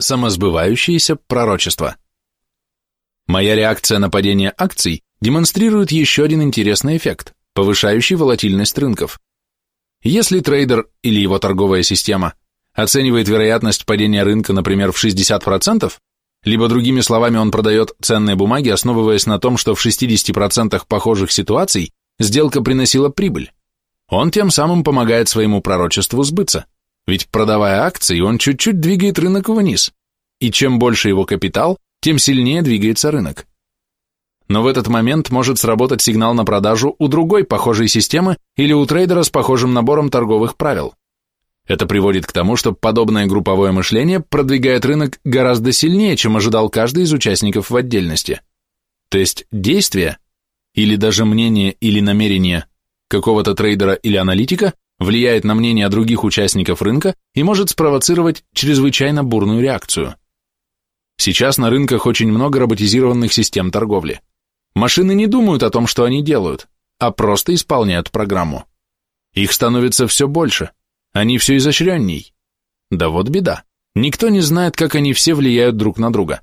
Самосбывающееся пророчество. Моя реакция на падение акций демонстрирует еще один интересный эффект, повышающий волатильность рынков. Если трейдер или его торговая система оценивает вероятность падения рынка, например, в 60%, либо другими словами он продает ценные бумаги, основываясь на том, что в 60% похожих ситуаций сделка приносила прибыль, он тем самым помогает своему пророчеству сбыться, ведь продавая акции, он чуть-чуть двигает рынок вниз, и чем больше его капитал, тем сильнее двигается рынок. Но в этот момент может сработать сигнал на продажу у другой похожей системы или у трейдера с похожим набором торговых правил. Это приводит к тому, что подобное групповое мышление продвигает рынок гораздо сильнее, чем ожидал каждый из участников в отдельности. То есть действие, или даже мнение или намерение какого-то трейдера или аналитика влияет на мнение других участников рынка и может спровоцировать чрезвычайно бурную реакцию. Сейчас на рынках очень много роботизированных систем торговли. Машины не думают о том, что они делают, а просто исполняют программу. Их становится все больше, они все изощренней. Да вот беда, никто не знает, как они все влияют друг на друга.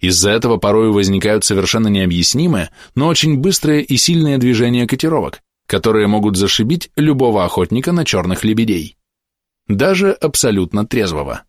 Из-за этого порою возникают совершенно необъяснимые, но очень быстрые и сильные движения котировок, которые могут зашибить любого охотника на черных лебедей. Даже абсолютно трезвого.